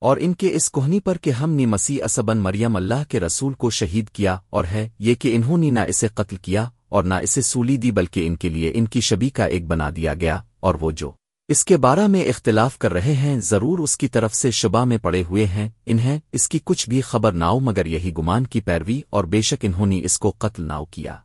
اور ان کے اس کوہنی پر کہ ہم نے مسیح اسبن مریم اللہ کے رسول کو شہید کیا اور ہے، یہ کہ انہوں نے نہ اسے قتل کیا اور نہ اسے سولی دی، بلکہ ان کے لیے ان کی شبی کا ایک بنا دیا گیا۔ اور وہ جو اس کے بارہ میں اختلاف کر رہے ہیں، ضرور اس کی طرف سے شبہ میں پڑے ہوئے ہیں۔ انہیں اس کی کچھ بھی خبر ناؤ مگر یہی گمان کی پیروی اور بے شک انہوں نے اس کو قتل ناؤ کیا۔